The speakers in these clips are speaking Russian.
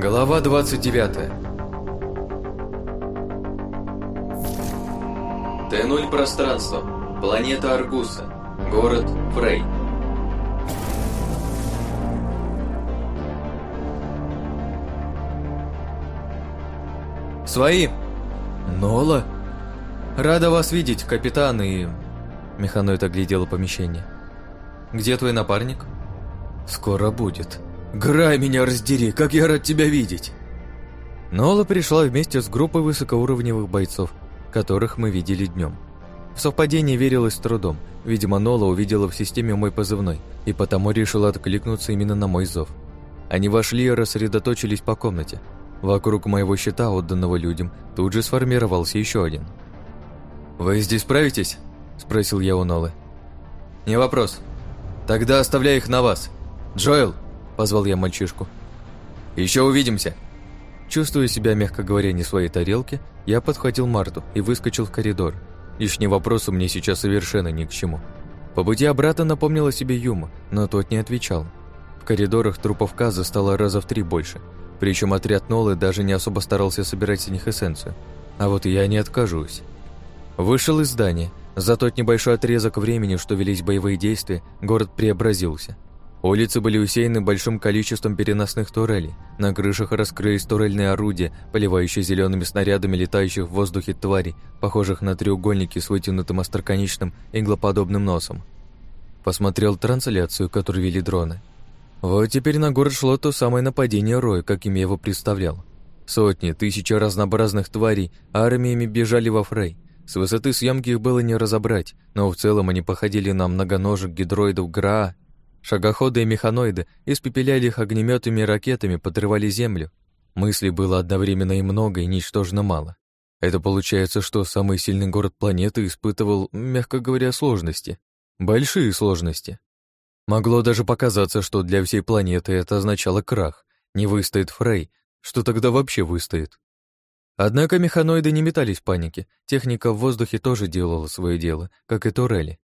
Глава 29 Т-0 пространство. Планета Аргуса. Город Фрей. Свои. Нола. Рада вас видеть, капитан, и... Механоид оглядела помещение. Где твой напарник? Скоро будет. Грай меня раздери, как я рад тебя видеть. Нола пришла вместе с группой высокоуровневых бойцов, которых мы видели днем. В совпадение верилось с трудом. Видимо, Нола увидела в системе мой позывной и потому решила откликнуться именно на мой зов. Они вошли и рассредоточились по комнате. Вокруг моего щита, отданного людям, тут же сформировался еще один. «Вы здесь справитесь?» – спросил я у Нолы. «Не вопрос. Тогда оставляю их на вас. Джоэл!» – позвал я мальчишку. «Еще увидимся!» Чувствуя себя, мягко говоря, не своей тарелке, я подхватил Марту и выскочил в коридор. Лишний вопрос у меня сейчас совершенно ни к чему. По пути обратно напомнила себе Юма, но тот не отвечал. В коридорах трупов Каза стало раза в три больше. Причем отряд Нолы даже не особо старался собирать с них эссенцию. А вот я не откажусь. Вышел из здания. За тот небольшой отрезок времени, что велись боевые действия, город преобразился – Улицы были усеяны большим количеством переносных турелей. На крышах раскрылись турельные орудия, поливающие зелеными снарядами летающих в воздухе тварей, похожих на треугольники с вытянутым остроконечным иглоподобным носом. Посмотрел трансляцию, которую вели дроны. Вот теперь на город шло то самое нападение Роя, каким я его представлял. Сотни, тысячи разнообразных тварей армиями бежали во Фрей. С высоты съемки их было не разобрать, но в целом они походили на многоножек гидроидов Граа Шагоходы и механоиды испепеляли их огнеметами и ракетами, подрывали землю. Мыслей было одновременно и много, и ничтожно мало. Это получается, что самый сильный город планеты испытывал, мягко говоря, сложности. Большие сложности. Могло даже показаться, что для всей планеты это означало крах. Не выстоит Фрей, что тогда вообще выстоит? Однако механоиды не метались в панике. Техника в воздухе тоже делала свое дело, как и турели.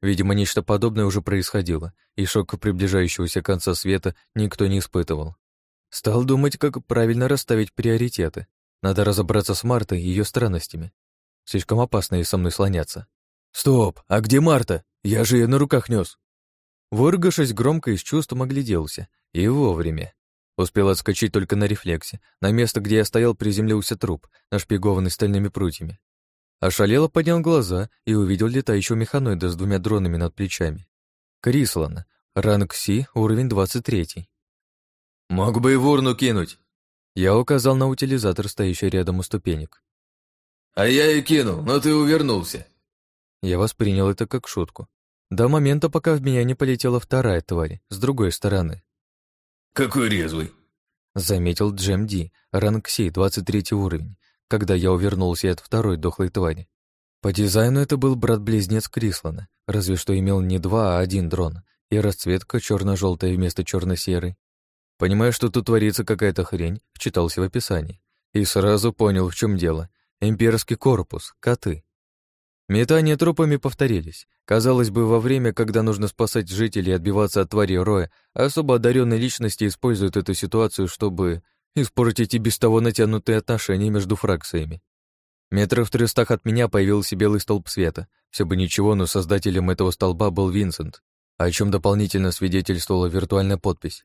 Видимо, нечто подобное уже происходило, и шока приближающегося конца света никто не испытывал. Стал думать, как правильно расставить приоритеты. Надо разобраться с Мартой и ее странностями. Слишком опасно ей со мной слоняться. «Стоп! А где Марта? Я же ее на руках нес!» Выргавшись громко из чувством, огляделся. И вовремя. Успел отскочить только на рефлексе. На место, где я стоял, приземлился труп, нашпигованный стальными прутьями. Ошалело поднял глаза и увидел летающего механоида с двумя дронами над плечами. Крислан, ранг Си, уровень 23. «Мог бы и в урну кинуть!» Я указал на утилизатор, стоящий рядом у ступенек. «А я и кинул, но ты увернулся!» Я воспринял это как шутку. До момента, пока в меня не полетела вторая тварь, с другой стороны. «Какой резвый!» Заметил Джем Ди, ранг Си, 23 уровень, когда я увернулся от второй дохлой твари. По дизайну это был брат-близнец Крислана, разве что имел не два, а один дрон, и расцветка черно желтая вместо черно серой Понимая, что тут творится какая-то хрень, вчитался в описание и сразу понял, в чем дело. Имперский корпус, коты. Метания трупами повторились. Казалось бы, во время, когда нужно спасать жителей и отбиваться от твари Роя, особо одаренные личности используют эту ситуацию, чтобы испортить и без того натянутые отношения между фракциями. Метров в трехстах от меня появился белый столб света. Все бы ничего, но создателем этого столба был Винсент, о чем дополнительно свидетельствовала виртуальная подпись.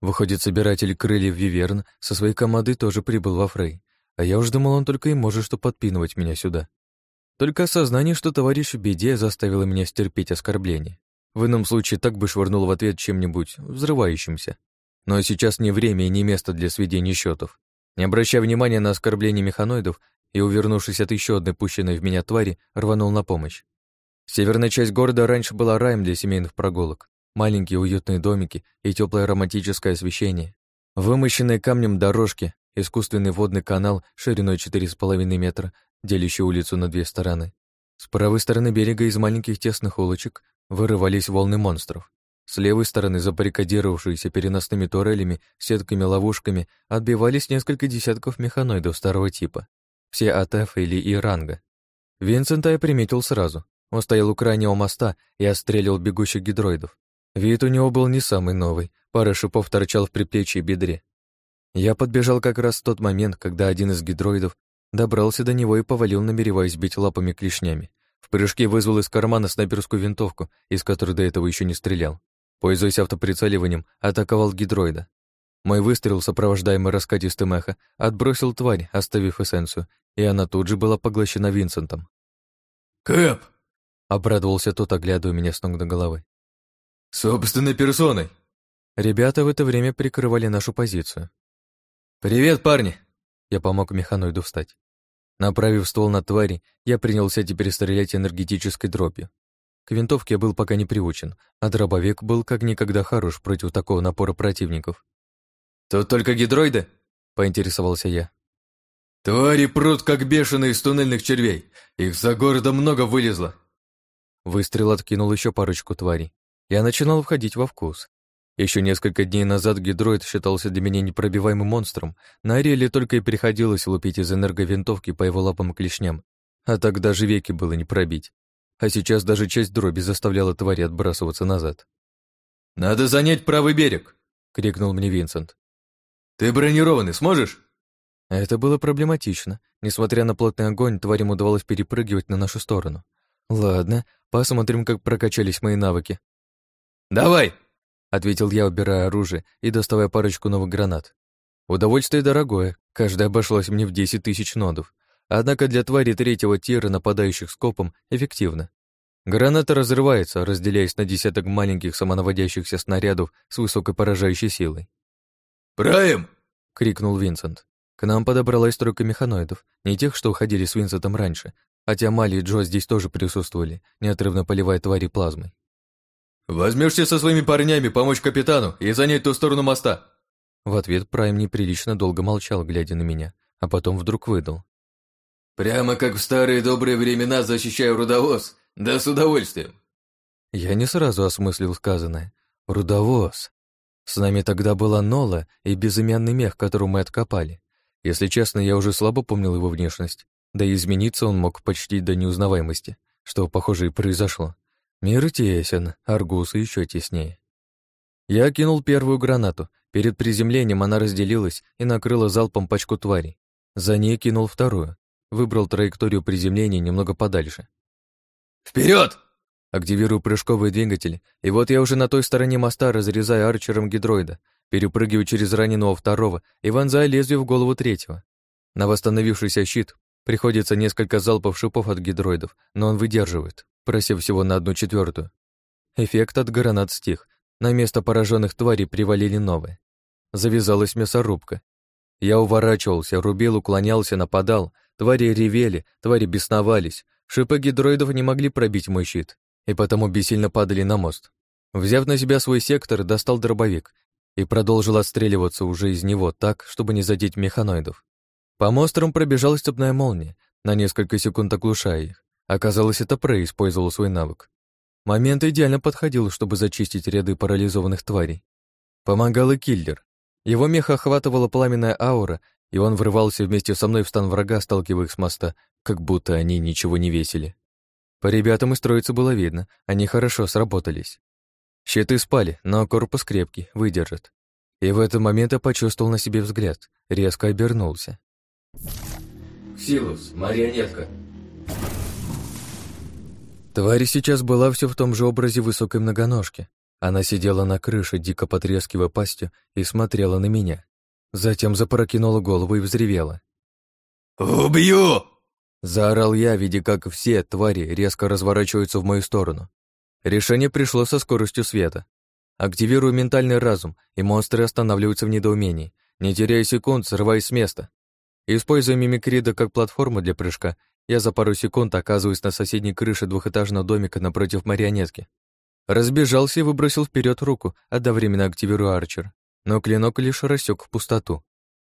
Выходит, собиратель крыльев Виверн со своей командой тоже прибыл во Фрей, а я уж думал, он только и может что подпинывать меня сюда. Только осознание, что товарищ в беде, заставило меня стерпеть оскорбление. В ином случае так бы швырнул в ответ чем-нибудь взрывающимся. Но сейчас не время и не место для сведения счетов. Не обращая внимания на оскорбление механоидов и, увернувшись от еще одной пущенной в меня твари, рванул на помощь. Северная часть города раньше была раем для семейных прогулок. Маленькие уютные домики и теплое романтическое освещение. Вымощенные камнем дорожки, искусственный водный канал шириной 4,5 метра, делящий улицу на две стороны. С правой стороны берега из маленьких тесных улочек вырывались волны монстров. С левой стороны, забаррикадировавшиеся переносными турелями, сетками, ловушками, отбивались несколько десятков механоидов старого типа. Все F или И ранга. Винсента я приметил сразу. Он стоял у крайнего моста и отстреливал бегущих гидроидов. Вид у него был не самый новый, пара шипов торчал в предплечье и бедре. Я подбежал как раз в тот момент, когда один из гидроидов добрался до него и повалил, намереваясь бить лапами клешнями. В прыжке вызвал из кармана снайперскую винтовку, из которой до этого еще не стрелял. Пользуясь автоприцеливанием, атаковал гидроида. Мой выстрел, сопровождаемый раскатистым эхо, отбросил тварь, оставив эссенцию, и она тут же была поглощена Винсентом. «Кэп!» — обрадовался тот, оглядывая меня с ног до головы. «Собственной персоной!» Ребята в это время прикрывали нашу позицию. «Привет, парни!» Я помог механоиду встать. Направив ствол на твари, я принялся теперь стрелять энергетической дробью. К винтовке я был пока не приучен, а дробовик был как никогда хорош против такого напора противников. «Тут только гидроиды?» — поинтересовался я. «Твари прут, как бешеные из туннельных червей. Их за городом много вылезло». Выстрел откинул еще парочку тварей. Я начинал входить во вкус. Еще несколько дней назад гидроид считался для меня непробиваемым монстром. На Ариэле только и приходилось лупить из энерговинтовки по его лапам и клешням. А так даже веки было не пробить. А сейчас даже часть дроби заставляла твари отбрасываться назад. «Надо занять правый берег!» — крикнул мне Винсент. «Ты бронированный, сможешь?» Это было проблематично. Несмотря на плотный огонь, тварям удавалось перепрыгивать на нашу сторону. Ладно, посмотрим, как прокачались мои навыки. «Давай!» — ответил я, убирая оружие и доставая парочку новых гранат. Удовольствие дорогое, каждая обошлась мне в 10 тысяч нодов. Однако для твари третьего тира, нападающих скопом, эффективно. Граната разрывается, разделяясь на десяток маленьких самонаводящихся снарядов с высокой поражающей силой. «Прайм!» — крикнул Винсент. К нам подобралась тройка механоидов, не тех, что уходили с Винсентом раньше, хотя Мали и Джо здесь тоже присутствовали, неотрывно поливая твари плазмой. «Возьмешься со своими парнями помочь капитану и занять ту сторону моста!» В ответ Прайм неприлично долго молчал, глядя на меня, а потом вдруг выдал. «Прямо как в старые добрые времена защищаю рудовоз, да с удовольствием!» Я не сразу осмыслил сказанное. «Рудовоз!» С нами тогда была Нола и безымянный мех, которого мы откопали. Если честно, я уже слабо помнил его внешность, да и измениться он мог почти до неузнаваемости, что, похоже, и произошло. Мир тесен, аргусы еще теснее. Я кинул первую гранату. Перед приземлением она разделилась и накрыла залпом пачку тварей. За ней кинул вторую. Выбрал траекторию приземления немного подальше. Вперед! Активирую прыжковый двигатель, и вот я уже на той стороне моста разрезаю арчером гидроида, перепрыгиваю через раненого второго и вонзаю лезвие в голову третьего. На восстановившийся щит приходится несколько залпов шипов от гидроидов, но он выдерживает просев всего на одну четвертую. Эффект от гранат стих. На место пораженных тварей привалили новые. Завязалась мясорубка. Я уворачивался, рубил, уклонялся, нападал. Твари ревели, твари бесновались. Шипы гидроидов не могли пробить мой щит, и потому бессильно падали на мост. Взяв на себя свой сектор, достал дробовик и продолжил отстреливаться уже из него так, чтобы не задеть механоидов. По монстрам пробежала степная молния, на несколько секунд оглушая их. Оказалось, это Прей использовал свой навык. Момент идеально подходил, чтобы зачистить ряды парализованных тварей. Помогал и киллер. Его меха охватывала пламенная аура, и он врывался вместе со мной в стан врага, сталкивая их с моста, как будто они ничего не весили. По ребятам из троицы было видно, они хорошо сработались. Щиты спали, но корпус крепкий, выдержит. И в этот момент я почувствовал на себе взгляд, резко обернулся. «Силус, марионетка», Тварь сейчас была все в том же образе высокой многоножки. Она сидела на крыше, дико потрескивая пастью, и смотрела на меня. Затем запрокинула голову и взревела. «Убью!» Заорал я, видя, как все твари резко разворачиваются в мою сторону. Решение пришло со скоростью света. Активирую ментальный разум, и монстры останавливаются в недоумении, не теряя секунд, срываясь с места. Используя мимикрида как платформу для прыжка, я за пару секунд оказываюсь на соседней крыше двухэтажного домика напротив марионетки. Разбежался и выбросил вперед руку, одновременно активируя арчер. Но клинок лишь рассек пустоту.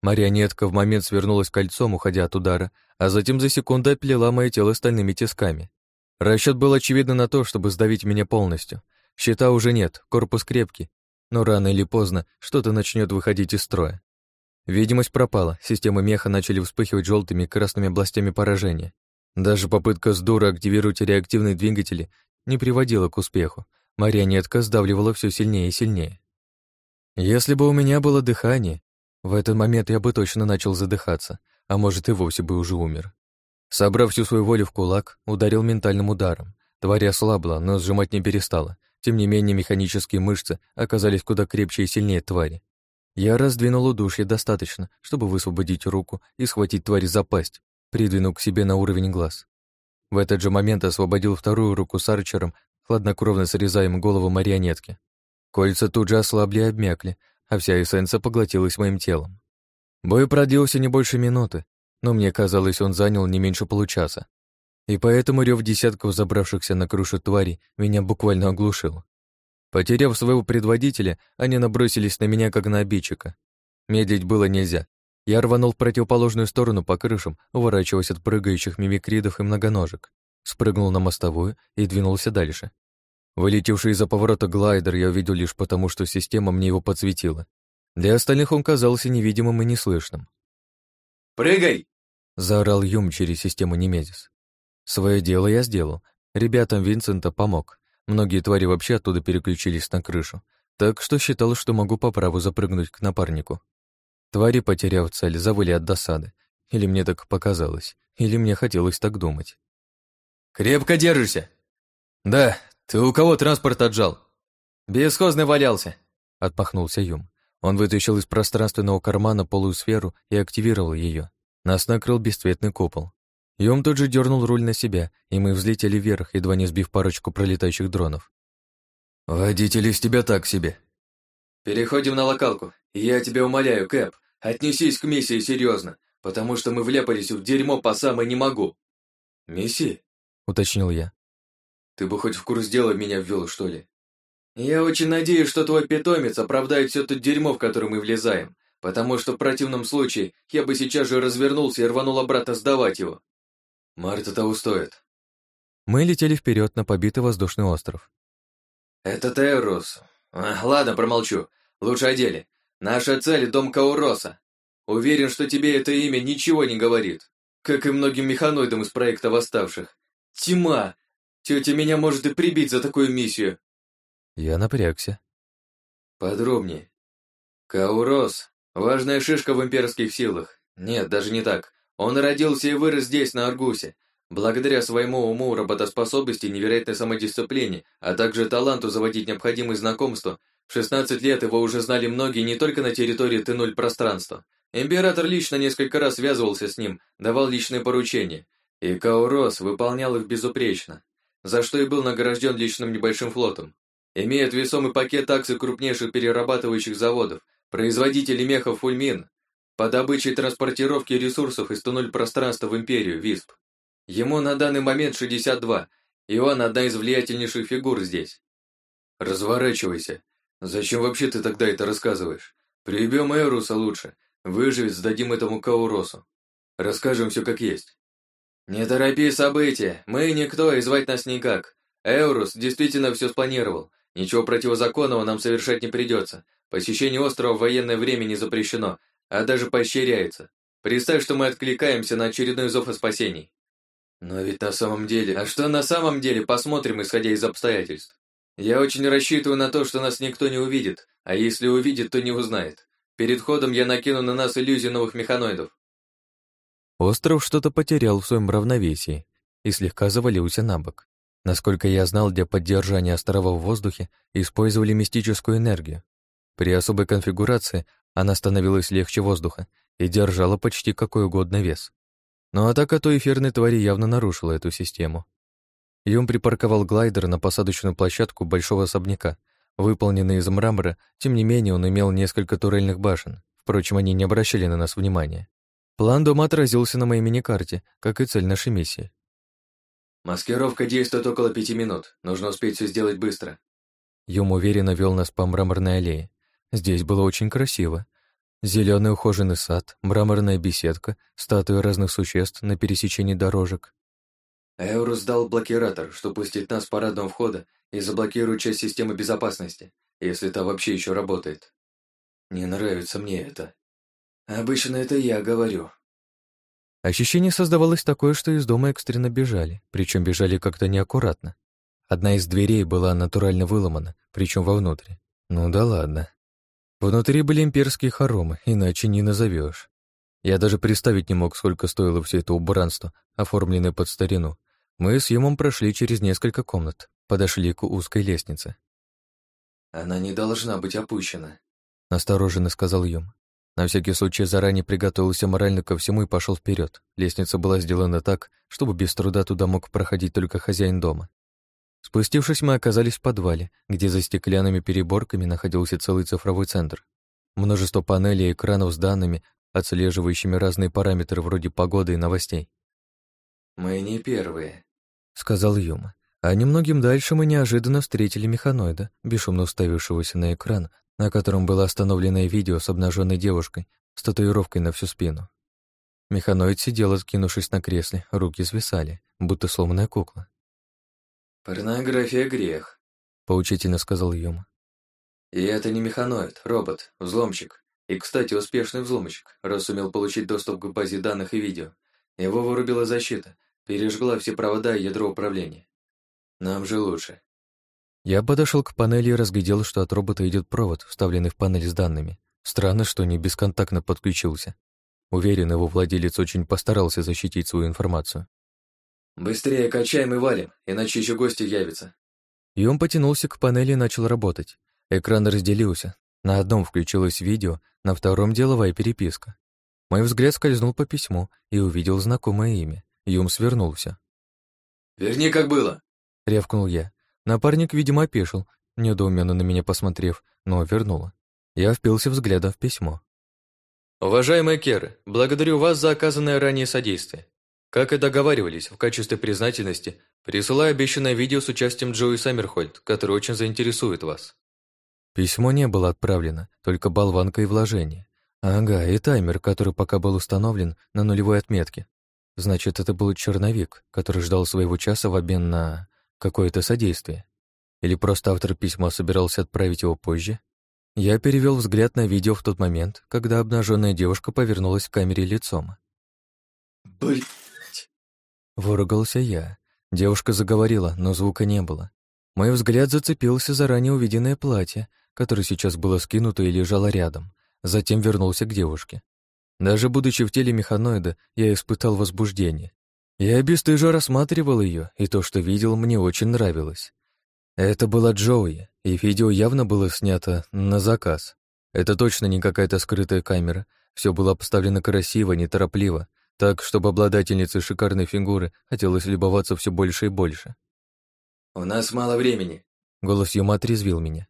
Марионетка в момент свернулась кольцом, уходя от удара, а затем за секунду оплела мое тело стальными тисками. Расчет был очевидно на то, чтобы сдавить меня полностью. Щита уже нет, корпус крепкий, но рано или поздно что-то начнет выходить из строя. Видимость пропала, системы меха начали вспыхивать желтыми и красными областями поражения. Даже попытка с дура активировать реактивные двигатели не приводила к успеху. Марионетка сдавливала все сильнее и сильнее. Если бы у меня было дыхание, В этот момент я бы точно начал задыхаться, а может и вовсе бы уже умер. Собрав всю свою волю в кулак, ударил ментальным ударом. Тварь ослабла, но сжимать не перестала. Тем не менее, механические мышцы оказались куда крепче и сильнее твари. Я раздвинул удушье достаточно, чтобы высвободить руку и схватить тварь за пасть, придвинув к себе на уровень глаз. В этот же момент освободил вторую руку с арчером, хладнокровно срезая им голову марионетки. Кольца тут же ослабли и обмякли, а вся эссенция поглотилась моим телом. Бой продлился не больше минуты, но мне казалось, он занял не меньше получаса. И поэтому рев десятков забравшихся на крышу тварей меня буквально оглушил. Потеряв своего предводителя, они набросились на меня, как на обидчика. Медлить было нельзя. Я рванул в противоположную сторону по крышам, уворачиваясь от прыгающих мимикридов и многоножек. Спрыгнул на мостовую и двинулся дальше. Вылетевший из-за поворота глайдер я увидел лишь потому, что система мне его подсветила. Для остальных он казался невидимым и неслышным. «Прыгай!» — заорал Юм через систему Немезис. Свое дело я сделал. Ребятам Винсента помог. Многие твари вообще оттуда переключились на крышу, так что считал, что могу по праву запрыгнуть к напарнику. Твари, потеряв цель, завыли от досады. Или мне так показалось, или мне хотелось так думать. «Крепко держишься?» «Да, ты у кого транспорт отжал?» «Бесхозный валялся», — отмахнулся Юм. Он вытащил из пространственного кармана полую сферу и активировал ее. Нас накрыл бесцветный купол. Юм тут же дернул руль на себя, и мы взлетели вверх, едва не сбив парочку пролетающих дронов. «Водитель из тебя так себе». «Переходим на локалку. Я тебя умоляю, Кэп, отнесись к миссии серьезно, потому что мы вляпались в дерьмо по самой не могу». «Миссии?» — уточнил я. «Ты бы хоть в курс дела меня ввел, что ли?» «Я очень надеюсь, что твой питомец оправдает все то дерьмо, в которое мы влезаем, потому что в противном случае я бы сейчас же развернулся и рванул обратно сдавать его. Марта того стоит». Мы летели вперед на побитый воздушный остров. «Это Террус. А, ладно, промолчу. Лучше о деле. Наша цель — дом Кауроса. Уверен, что тебе это имя ничего не говорит, как и многим механоидам из проекта Восставших. Тьма! Тетя меня может и прибить за такую миссию. Я напрягся. Подробнее. Каурос — важная шишка в имперских силах. Нет, даже не так. Он родился и вырос здесь, на Аргусе. Благодаря своему уму, работоспособности, невероятной самодисциплине, а также таланту заводить необходимые знакомства, в 16 лет его уже знали многие не только на территории Т-0 пространства. Император лично несколько раз связывался с ним, давал личные поручения, и Каурос выполнял их безупречно, за что и был награжден личным небольшим флотом имеет весомый пакет акций крупнейших перерабатывающих заводов, производителей мехов «Фульмин», по добыче и транспортировке ресурсов из туннель пространства в Империю, ВИСП. Ему на данный момент 62, и он одна из влиятельнейших фигур здесь. Разворачивайся. Зачем вообще ты тогда это рассказываешь? Прибьем Эруса лучше, выживет, сдадим этому Кауросу. Расскажем все как есть. Не торопи события, мы никто и звать нас никак. Эурус действительно все спланировал, Ничего противозаконного нам совершать не придется. Посещение острова в военное время не запрещено, а даже поощряется. Представь, что мы откликаемся на очередной зов о спасении. Но ведь на самом деле... А что на самом деле, посмотрим, исходя из обстоятельств. Я очень рассчитываю на то, что нас никто не увидит, а если увидит, то не узнает. Перед ходом я накину на нас иллюзию новых механоидов. Остров что-то потерял в своем равновесии и слегка завалился на бок. Насколько я знал, для поддержания острова в воздухе использовали мистическую энергию. При особой конфигурации она становилась легче воздуха и держала почти какой угодно вес. Но атака той эфирной твари явно нарушила эту систему. Юм припарковал глайдер на посадочную площадку большого особняка. Выполненный из мрамора, тем не менее он имел несколько турельных башен. Впрочем, они не обращали на нас внимания. План дома отразился на моей мини-карте, как и цель нашей миссии. «Маскировка действует около пяти минут. Нужно успеть все сделать быстро». Юм уверенно вел нас по мраморной аллее. Здесь было очень красиво. Зеленый ухоженный сад, мраморная беседка, статуи разных существ на пересечении дорожек. Эурус дал блокиратор, что пустит нас с парадного входа и заблокирует часть системы безопасности, если та вообще еще работает. Не нравится мне это. Обычно это я говорю, Ощущение создавалось такое, что из дома экстренно бежали, причем бежали как-то неаккуратно. Одна из дверей была натурально выломана, причем вовнутрь. Ну да ладно. Внутри были имперские хоромы, иначе не назовешь. Я даже представить не мог, сколько стоило все это убранство, оформленное под старину. Мы с Юмом прошли через несколько комнат, подошли к узкой лестнице. «Она не должна быть опущена», — настороженно сказал Юм. На всякий случай заранее приготовился морально ко всему и пошел вперед. Лестница была сделана так, чтобы без труда туда мог проходить только хозяин дома. Спустившись, мы оказались в подвале, где за стеклянными переборками находился целый цифровой центр. Множество панелей и экранов с данными, отслеживающими разные параметры вроде погоды и новостей. «Мы не первые», — сказал Юма. А немногим дальше мы неожиданно встретили механоида, бесшумно уставившегося на экран, на котором было остановленное видео с обнаженной девушкой с татуировкой на всю спину. Механоид сидел, откинувшись на кресле, руки свисали, будто сломанная кукла. «Порнография — грех», — поучительно сказал Юма. «И это не механоид, робот, взломщик. И, кстати, успешный взломщик, раз сумел получить доступ к базе данных и видео. Его вырубила защита, пережгла все провода и ядро управления. Нам же лучше. Я подошел к панели и разглядел, что от робота идет провод, вставленный в панель с данными. Странно, что не бесконтактно подключился. Уверен, его владелец очень постарался защитить свою информацию. «Быстрее качаем и валим, иначе еще гости явятся». И он потянулся к панели и начал работать. Экран разделился. На одном включилось видео, на втором — деловая переписка. Мой взгляд скользнул по письму и увидел знакомое имя. Юм свернулся. «Верни, как было!» — рявкнул я. Напарник, видимо, опешил, недоуменно на меня посмотрев, но вернула. Я впился взглядом в письмо. «Уважаемые Керы, благодарю вас за оказанное ранее содействие. Как и договаривались, в качестве признательности присылаю обещанное видео с участием Джои Саммерхольд, которое очень заинтересует вас». Письмо не было отправлено, только болванка и вложение. Ага, и таймер, который пока был установлен на нулевой отметке. Значит, это был черновик, который ждал своего часа в обмен на какое-то содействие. Или просто автор письма собирался отправить его позже? Я перевел взгляд на видео в тот момент, когда обнаженная девушка повернулась к камере лицом. Блять! Выругался я. Девушка заговорила, но звука не было. Мой взгляд зацепился за ранее увиденное платье, которое сейчас было скинуто и лежало рядом. Затем вернулся к девушке. Даже будучи в теле механоида, я испытал возбуждение. Я бесстыжо рассматривал ее, и то, что видел, мне очень нравилось. Это была Джоуи, и видео явно было снято на заказ. Это точно не какая-то скрытая камера. Все было поставлено красиво, неторопливо, так, чтобы обладательнице шикарной фигуры хотелось любоваться все больше и больше. «У нас мало времени», — голос Юма отрезвил меня.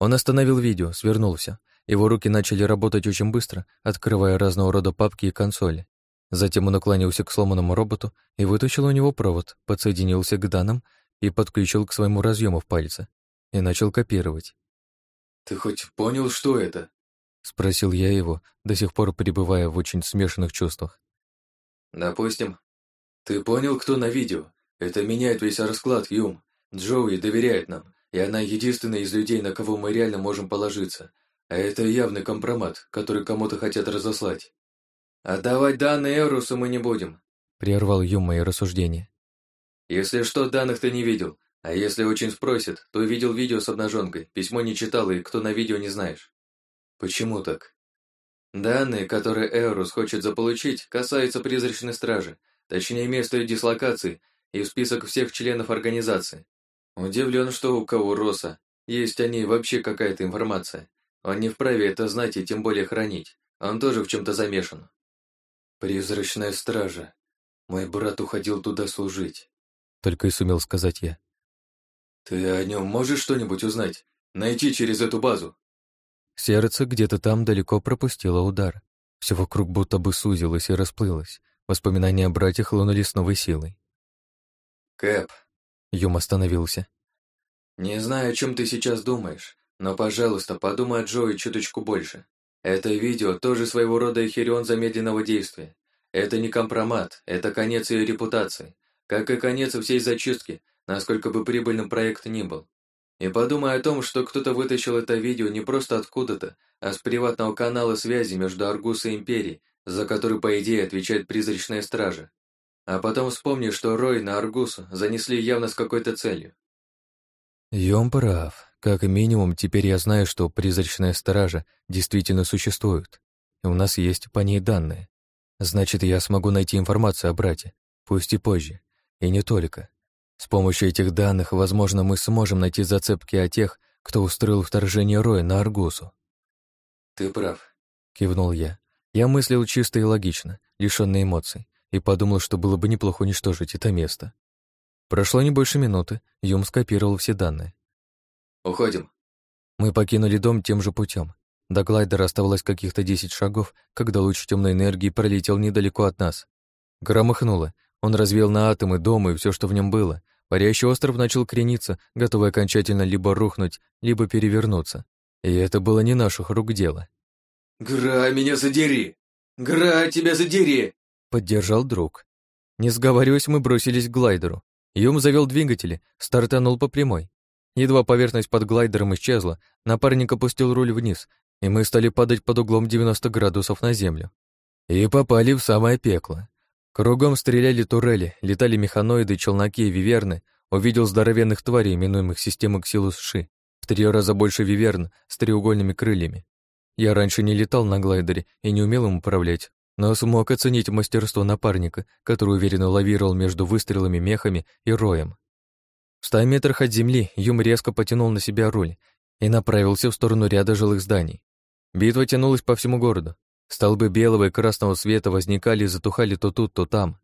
Он остановил видео, свернулся. Его руки начали работать очень быстро, открывая разного рода папки и консоли. Затем он наклонился к сломанному роботу и вытащил у него провод, подсоединился к данным и подключил к своему разъему в пальце и начал копировать. «Ты хоть понял, что это?» — спросил я его, до сих пор пребывая в очень смешанных чувствах. «Допустим. Ты понял, кто на видео? Это меняет весь расклад, Юм. Джоуи доверяет нам, и она единственная из людей, на кого мы реально можем положиться. А это явный компромат, который кому-то хотят разослать. «Отдавать данные Эрусу мы не будем», — прервал Юм мои рассуждения. «Если что, данных ты не видел, а если очень спросят, то видел видео с обнаженкой, письмо не читал и кто на видео не знаешь». «Почему так?» «Данные, которые Эрус хочет заполучить, касаются призрачной стражи, точнее места ее дислокации и в список всех членов организации. Удивлен, что у Кауроса есть о ней вообще какая-то информация. Он не вправе это знать и тем более хранить. Он тоже в чем-то замешан. «Призрачная стража. Мой брат уходил туда служить», — только и сумел сказать я. «Ты о нем можешь что-нибудь узнать? Найти через эту базу?» Сердце где-то там далеко пропустило удар. Все вокруг будто бы сузилось и расплылось. Воспоминания о братьях лунули с новой силой. «Кэп», — Юм остановился. «Не знаю, о чем ты сейчас думаешь, но, пожалуйста, подумай о Джои чуточку больше. Это видео тоже своего рода эхирион замедленного действия. Это не компромат, это конец ее репутации, как и конец всей зачистки, насколько бы прибыльным проект ни был. И подумай о том, что кто-то вытащил это видео не просто откуда-то, а с приватного канала связи между Аргус и Империей, за который, по идее, отвечает призрачная стража. А потом вспомни, что Рой на Аргусу занесли явно с какой-то целью. Йом прав. Как минимум, теперь я знаю, что призрачная стража действительно существует, и у нас есть по ней данные. Значит, я смогу найти информацию о брате, пусть и позже, и не только. С помощью этих данных, возможно, мы сможем найти зацепки о тех, кто устроил вторжение Роя на Аргусу. «Ты прав», — кивнул я. Я мыслил чисто и логично, лишённый эмоций, и подумал, что было бы неплохо уничтожить это место. Прошло не больше минуты, Юм скопировал все данные. «Уходим». Мы покинули дом тем же путем. До глайдера оставалось каких-то десять шагов, когда луч темной энергии пролетел недалеко от нас. Громыхнуло. Он развеял на атомы дом и все, что в нем было. Парящий остров начал крениться, готовый окончательно либо рухнуть, либо перевернуться. И это было не наших рук дело. «Гра, меня задери! Гра, тебя задери!» Поддержал друг. Не сговариваясь, мы бросились к глайдеру. Юм завел двигатели, стартанул по прямой. Едва поверхность под глайдером исчезла, напарник опустил руль вниз, и мы стали падать под углом 90 градусов на землю. И попали в самое пекло. Кругом стреляли турели, летали механоиды, челноки и виверны, увидел здоровенных тварей, именуемых системой Ксилус-Ши, в три раза больше виверн с треугольными крыльями. Я раньше не летал на глайдере и не умел им управлять, но смог оценить мастерство напарника, который уверенно лавировал между выстрелами, мехами и роем. В ста метрах от земли Юм резко потянул на себя руль и направился в сторону ряда жилых зданий. Битва тянулась по всему городу. Столбы белого и красного света возникали и затухали то тут, то там.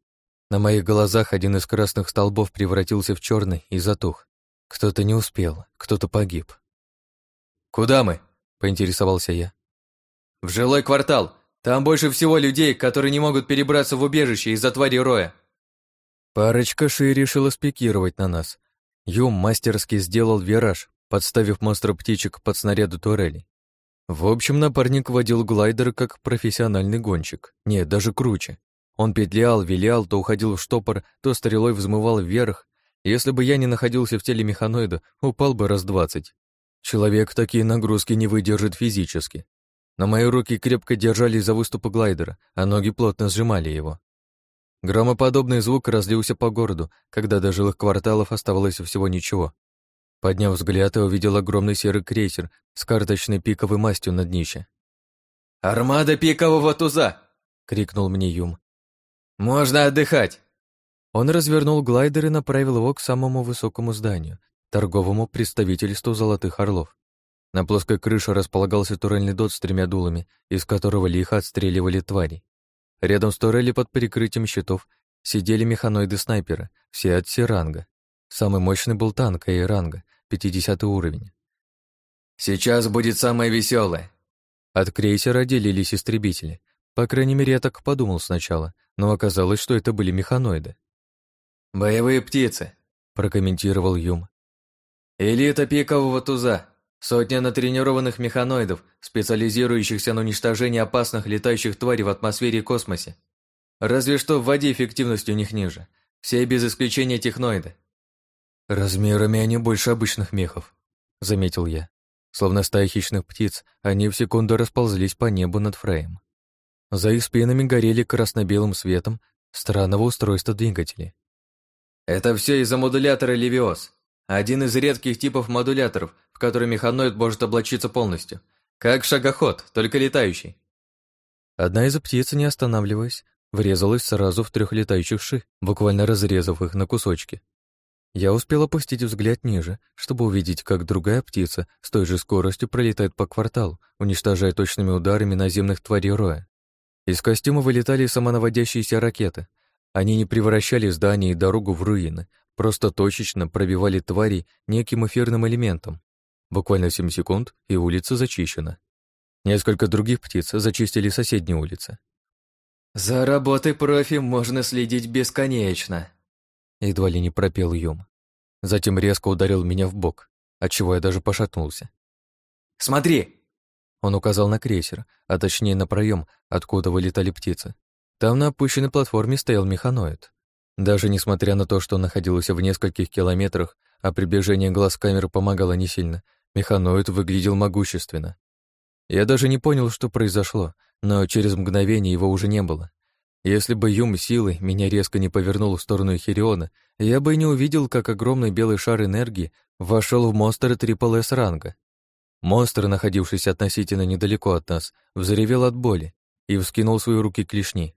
На моих глазах один из красных столбов превратился в черный и затух. Кто-то не успел, кто-то погиб. «Куда мы?» — поинтересовался я. «В жилой квартал. Там больше всего людей, которые не могут перебраться в убежище из-за твари Роя». Парочка Ши решила спикировать на нас. Юм мастерски сделал вираж, подставив монстра птичек под снаряду турелей. В общем, напарник водил глайдер как профессиональный гонщик. Нет, даже круче. Он петлял, вилял, то уходил в штопор, то стрелой взмывал вверх. Если бы я не находился в теле механоида, упал бы раз двадцать. Человек такие нагрузки не выдержит физически. Но мои руки крепко держались за выступы глайдера, а ноги плотно сжимали его. Громоподобный звук разлился по городу, когда до жилых кварталов оставалось всего ничего. Подняв взгляд, я увидел огромный серый крейсер с карточной пиковой мастью на днище. «Армада пикового туза!» — крикнул мне Юм. «Можно отдыхать!» Он развернул глайдер и направил его к самому высокому зданию, торговому представительству Золотых Орлов. На плоской крыше располагался турельный дот с тремя дулами, из которого лихо отстреливали твари. Рядом с турели под прикрытием щитов сидели механоиды-снайперы, все от Сиранга. Самый мощный был танк Эйранга, 50 уровень. «Сейчас будет самое веселое. От крейсера отделились истребители. По крайней мере, я так подумал сначала, но оказалось, что это были механоиды. «Боевые птицы», — прокомментировал Юм. «Элита пикового туза. Сотня натренированных механоидов, специализирующихся на уничтожении опасных летающих тварей в атмосфере и космосе. Разве что в воде эффективность у них ниже. Все без исключения техноиды. Размерами они больше обычных мехов, заметил я. Словно стая хищных птиц, они в секунду расползлись по небу над Фреем. За их спинами горели красно-белым светом странного устройства двигателей. Это все из-за модулятора Левиос. Один из редких типов модуляторов, который механоид может облачиться полностью. Как шагоход, только летающий. Одна из птиц, не останавливаясь, врезалась сразу в трех летающих ши, буквально разрезав их на кусочки. Я успел опустить взгляд ниже, чтобы увидеть, как другая птица с той же скоростью пролетает по кварталу, уничтожая точными ударами наземных тварей роя. Из костюма вылетали самонаводящиеся ракеты. Они не превращали здание и дорогу в руины, просто точечно пробивали твари неким эфирным элементом. Буквально 7 секунд, и улица зачищена. Несколько других птиц зачистили соседние улицы. «За работой профи можно следить бесконечно», — едва ли не пропел Юм. Затем резко ударил меня в бок, отчего я даже пошатнулся. «Смотри!» Он указал на крейсер, а точнее на проем, откуда вылетали птицы. Там на опущенной платформе стоял механоид. Даже несмотря на то, что он находился в нескольких километрах, а приближение глаз камеры помогало не сильно, механоид выглядел могущественно. Я даже не понял, что произошло, но через мгновение его уже не было. Если бы юм силы меня резко не повернул в сторону Хириона, я бы не увидел, как огромный белый шар энергии вошел в монстра Трипл С ранга. Монстр, находившийся относительно недалеко от нас, взревел от боли и вскинул свои руки клешни.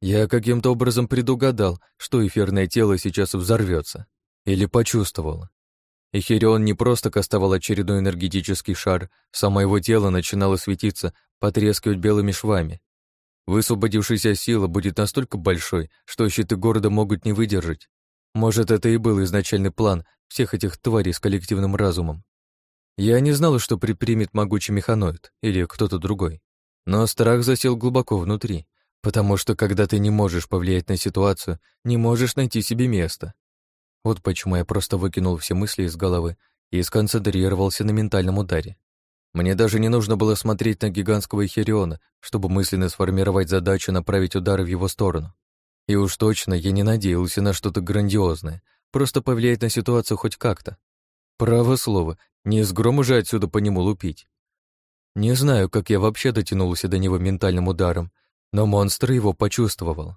Я каким-то образом предугадал, что эфирное тело сейчас взорвется. Или почувствовал. Эхирион не просто кастовал очередной энергетический шар, само его тело начинало светиться, потрескивать белыми швами. Высвободившаяся сила будет настолько большой, что щиты города могут не выдержать. Может, это и был изначальный план всех этих тварей с коллективным разумом. Я не знал, что предпримет могучий механоид или кто-то другой. Но страх засел глубоко внутри, потому что когда ты не можешь повлиять на ситуацию, не можешь найти себе места. Вот почему я просто выкинул все мысли из головы и сконцентрировался на ментальном ударе. Мне даже не нужно было смотреть на гигантского Эхириона, чтобы мысленно сформировать задачу направить удары в его сторону. И уж точно я не надеялся на что-то грандиозное, просто повлиять на ситуацию хоть как-то. Право слово, не с грома же отсюда по нему лупить. Не знаю, как я вообще дотянулся до него ментальным ударом, но монстр его почувствовал.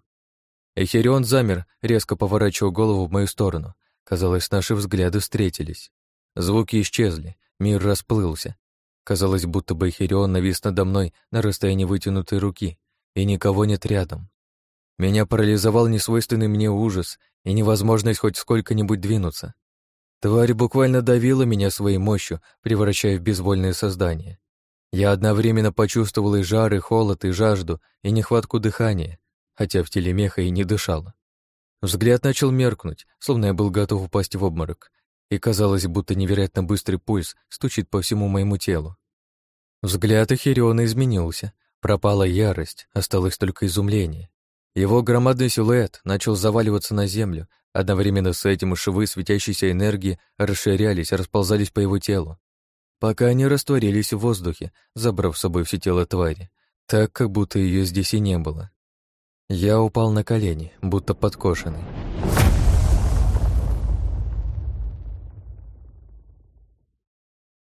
Эхирион замер, резко поворачивая голову в мою сторону. Казалось, наши взгляды встретились. Звуки исчезли, мир расплылся. Казалось, будто бы Эхирион навис надо мной на расстоянии вытянутой руки, и никого нет рядом. Меня парализовал несвойственный мне ужас и невозможность хоть сколько-нибудь двинуться. Тварь буквально давила меня своей мощью, превращая в безвольное создание. Я одновременно почувствовал и жар, и холод, и жажду, и нехватку дыхания, хотя в теле меха и не дышала. Взгляд начал меркнуть, словно я был готов упасть в обморок, и казалось, будто невероятно быстрый пульс стучит по всему моему телу. Взгляд Эхириона изменился, пропала ярость, осталось только изумление. Его громадный силуэт начал заваливаться на землю, одновременно с этим швы светящейся энергии расширялись, расползались по его телу, пока они растворились в воздухе, забрав с собой все тело твари, так, как будто ее здесь и не было. Я упал на колени, будто подкошенный.